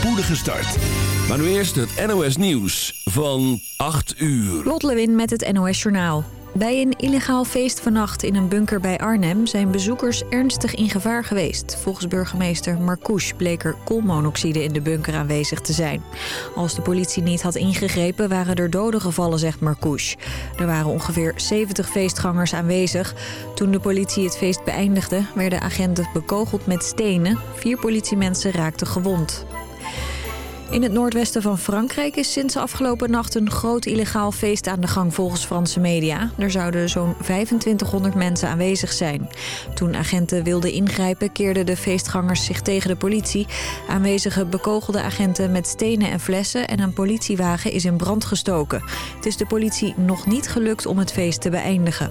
spoedige start. Maar nu eerst het NOS Nieuws van 8 uur. Lot Lewin met het NOS Journaal. Bij een illegaal feest vannacht in een bunker bij Arnhem... zijn bezoekers ernstig in gevaar geweest. Volgens burgemeester Marcouch bleek er koolmonoxide in de bunker aanwezig te zijn. Als de politie niet had ingegrepen waren er doden gevallen, zegt Marcouch. Er waren ongeveer 70 feestgangers aanwezig. Toen de politie het feest beëindigde... werden agenten bekogeld met stenen. Vier politiemensen raakten gewond. In het noordwesten van Frankrijk is sinds afgelopen nacht een groot illegaal feest aan de gang volgens Franse media. Er zouden zo'n 2500 mensen aanwezig zijn. Toen agenten wilden ingrijpen keerden de feestgangers zich tegen de politie. Aanwezigen bekogelden agenten met stenen en flessen en een politiewagen is in brand gestoken. Het is de politie nog niet gelukt om het feest te beëindigen.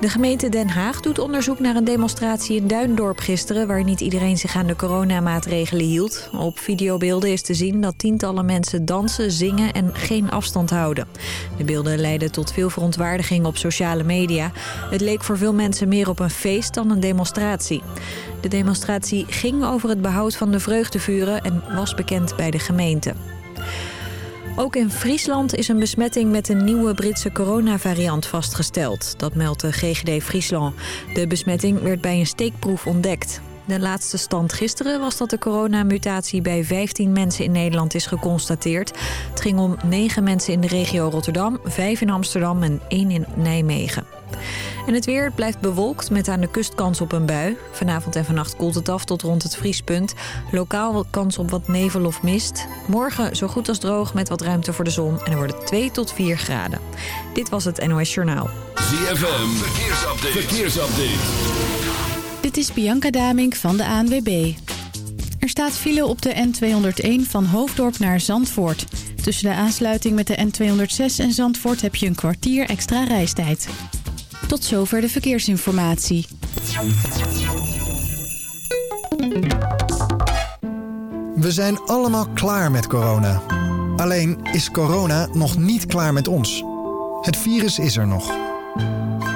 De gemeente Den Haag doet onderzoek naar een demonstratie in Duindorp gisteren... waar niet iedereen zich aan de coronamaatregelen hield. Op videobeelden is te zien dat tientallen mensen dansen, zingen en geen afstand houden. De beelden leidden tot veel verontwaardiging op sociale media. Het leek voor veel mensen meer op een feest dan een demonstratie. De demonstratie ging over het behoud van de vreugdevuren en was bekend bij de gemeente. Ook in Friesland is een besmetting met een nieuwe Britse coronavariant vastgesteld. Dat meldt de GGD Friesland. De besmetting werd bij een steekproef ontdekt. De laatste stand gisteren was dat de coronamutatie bij 15 mensen in Nederland is geconstateerd. Het ging om 9 mensen in de regio Rotterdam, 5 in Amsterdam en 1 in Nijmegen. En het weer blijft bewolkt met aan de kust kans op een bui. Vanavond en vannacht koelt het af tot rond het vriespunt. Lokaal kans op wat nevel of mist. Morgen zo goed als droog met wat ruimte voor de zon. En er worden 2 tot 4 graden. Dit was het NOS Journaal. ZFM, verkeersupdate. verkeersupdate. Dit is Bianca Damink van de ANWB. Er staat file op de N201 van Hoofddorp naar Zandvoort. Tussen de aansluiting met de N206 en Zandvoort heb je een kwartier extra reistijd. Tot zover de verkeersinformatie. We zijn allemaal klaar met corona. Alleen is corona nog niet klaar met ons. Het virus is er nog.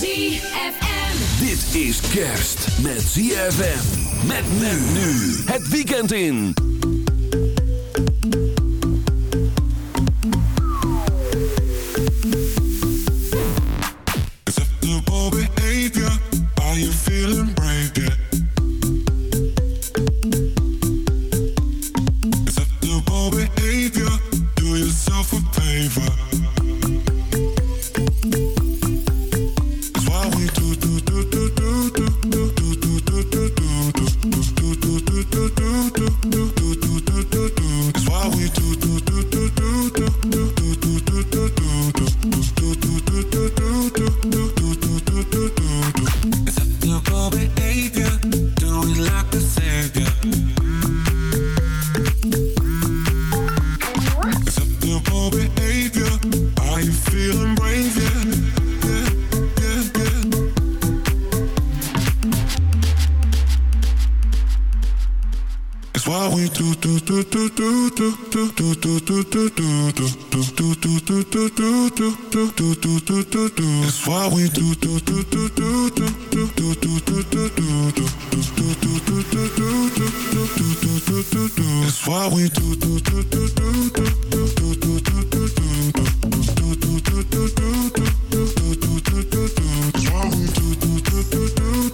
ZFM. Dit is kerst met ZFM. Met men nu. Het weekend in. It's what we do. It's what we do. It's what we do.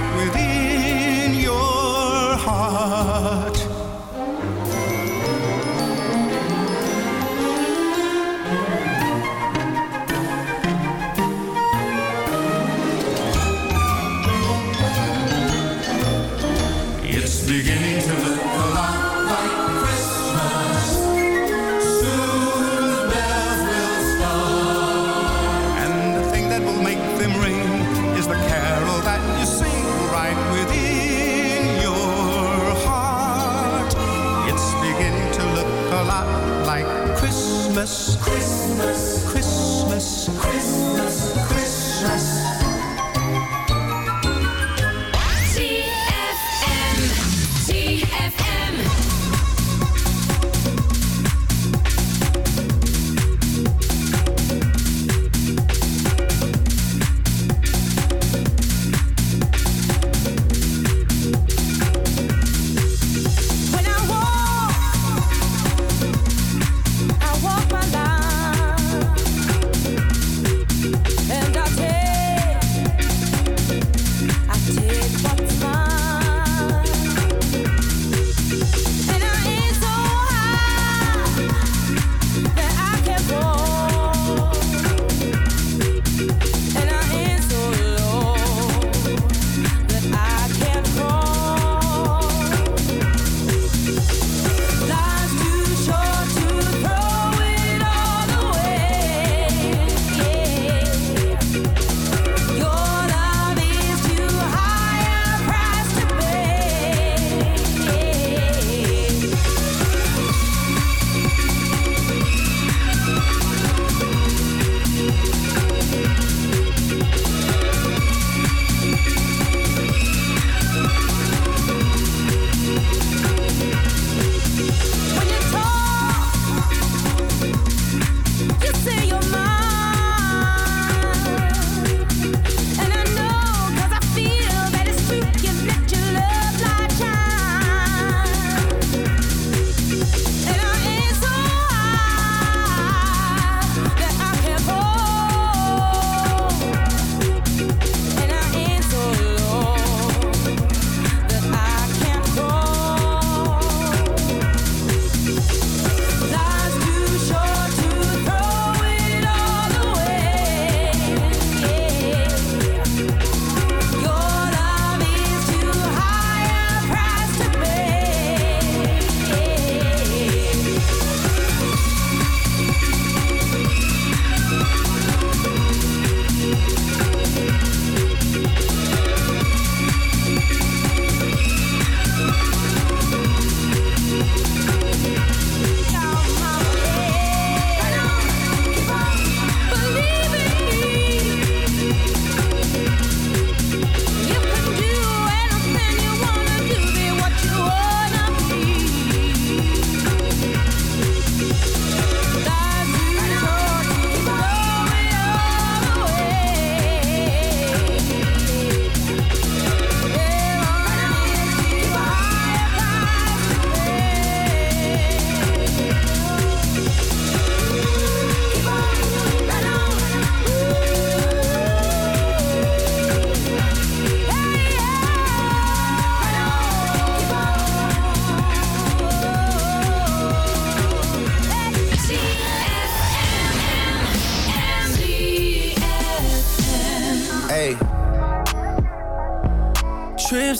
Right within your heart. promise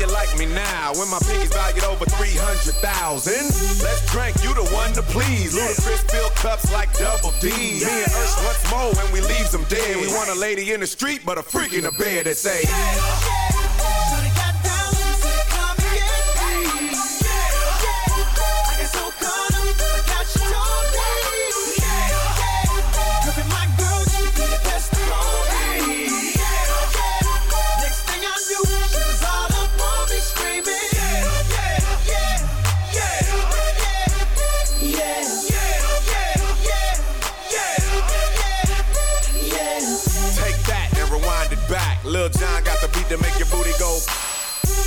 You like me now when my pinky's valued over 300,000? Let's drink, you the one to please. Ludacris fill cups like double D. Me and Ursh once more when we leaves them dead. We want a lady in the street, but a freak in the bed that say,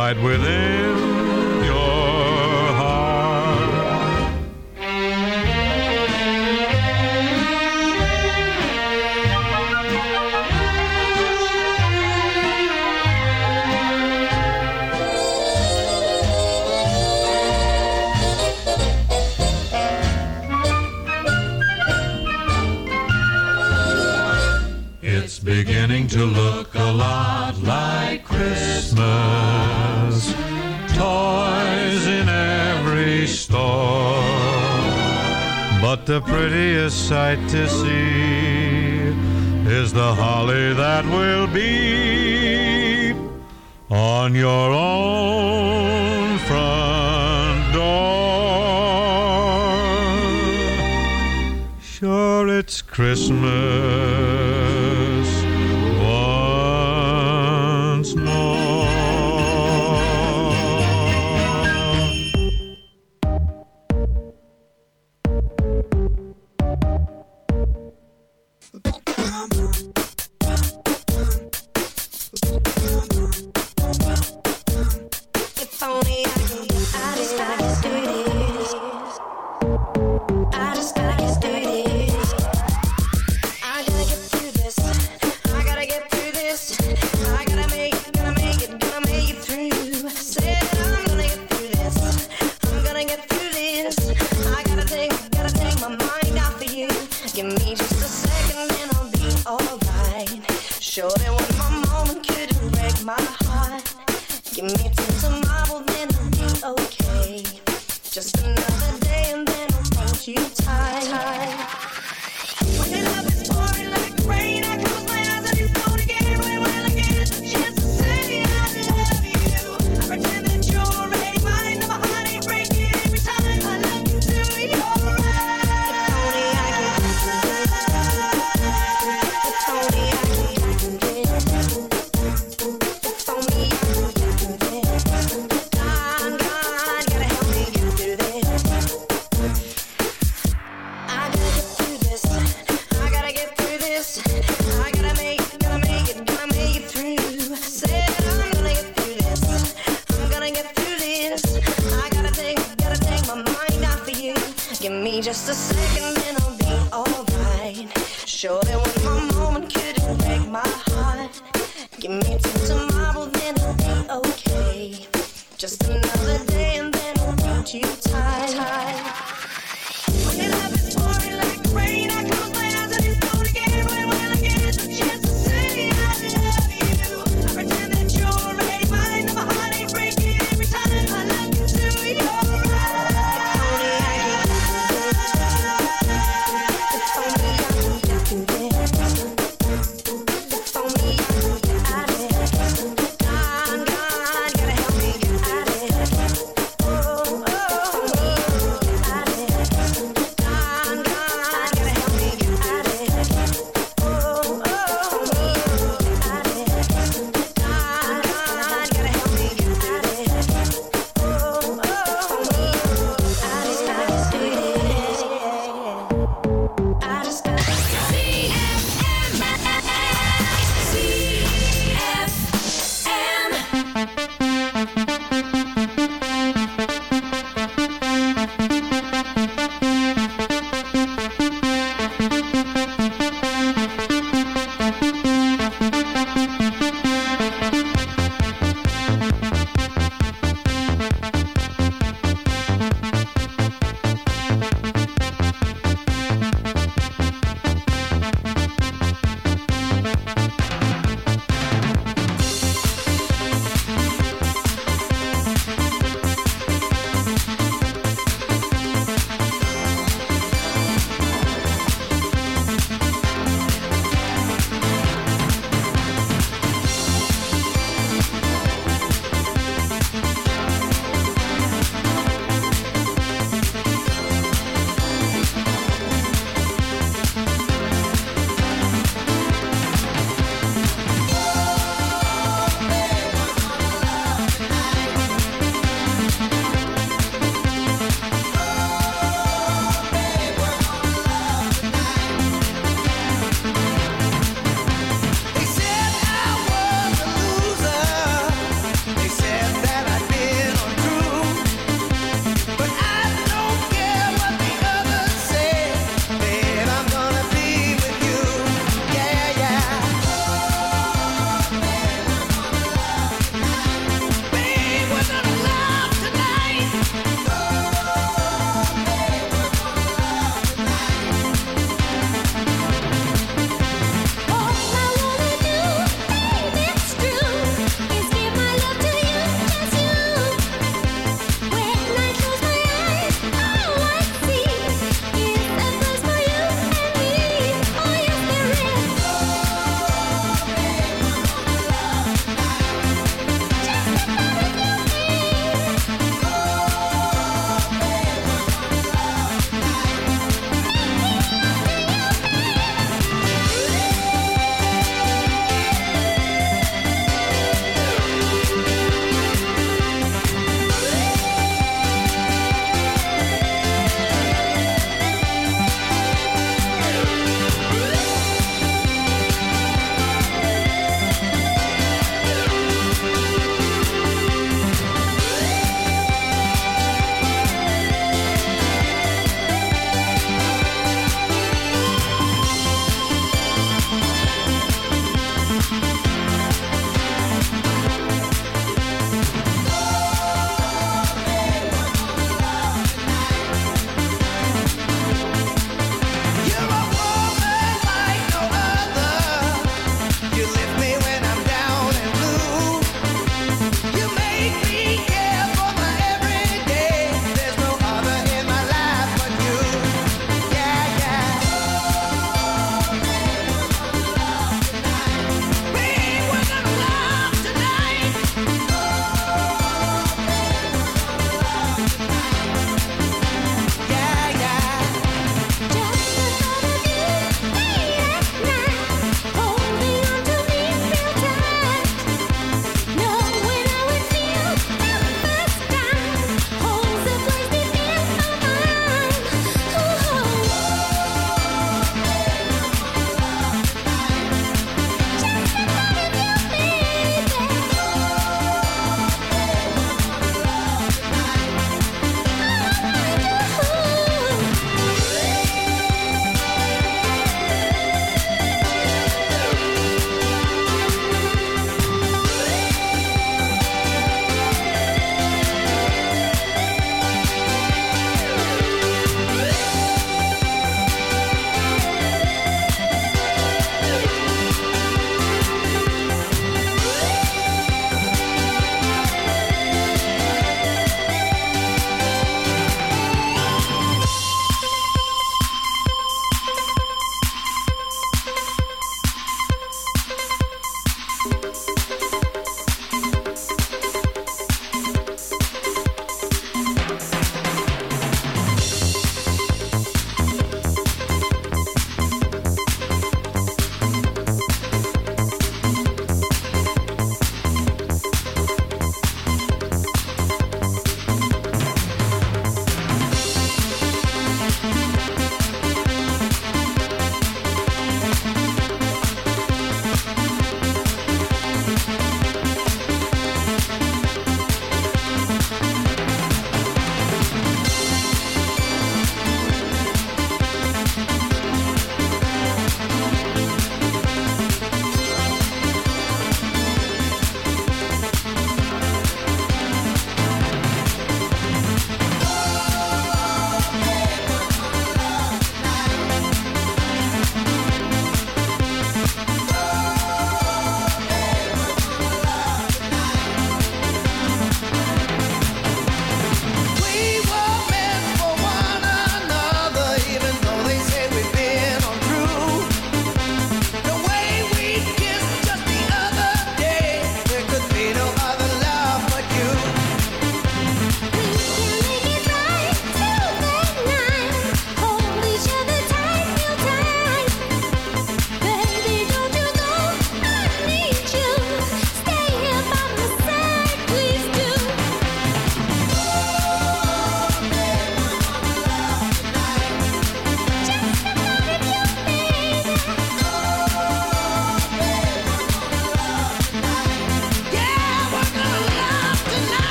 right within. beginning to look a lot the prettiest sight to see is the holly that will be on your own front door. Sure, it's Christmas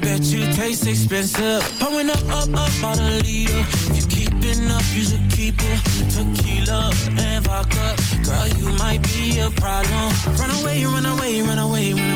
Bet you taste expensive. Pouring up, up, up out a leader. If you keeping up, you should keep it. Tequila and vodka. Girl, you might be a problem. Run away, run away, run away, run away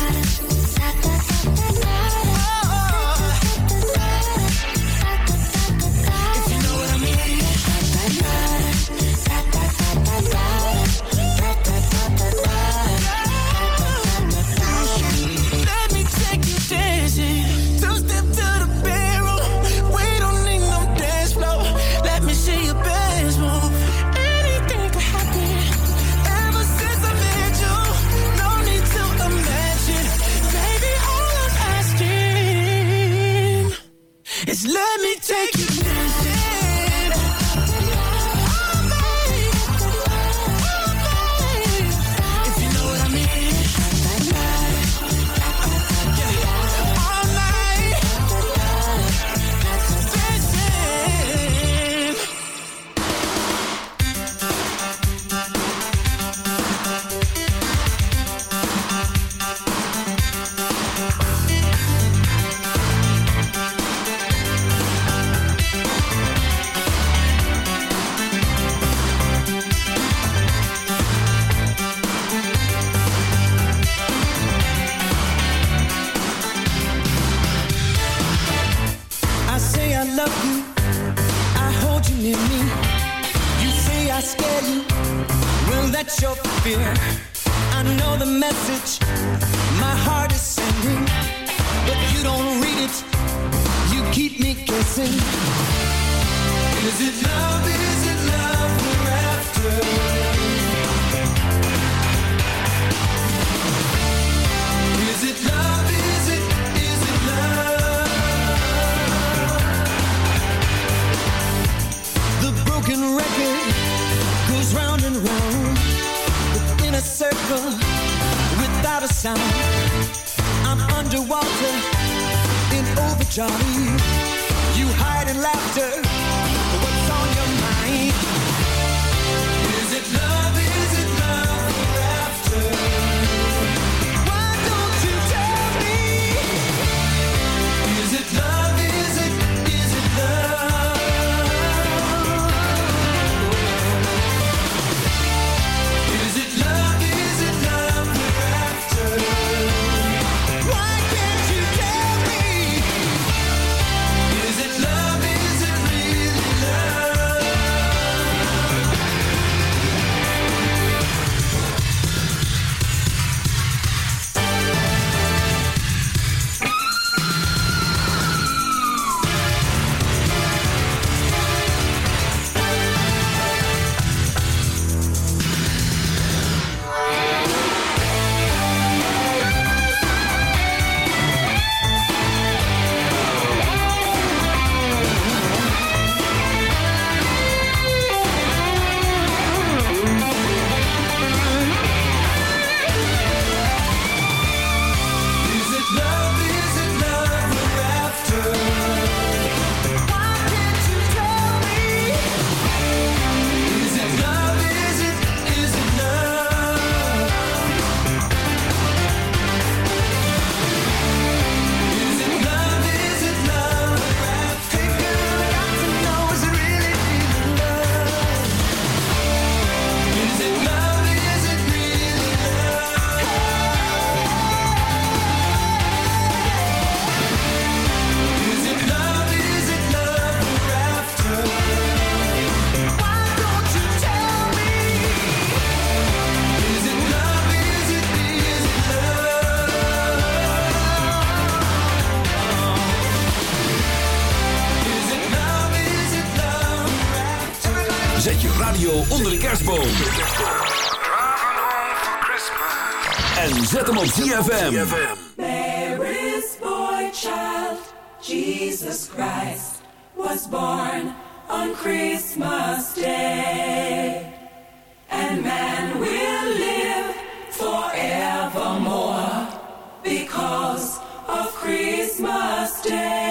Christmas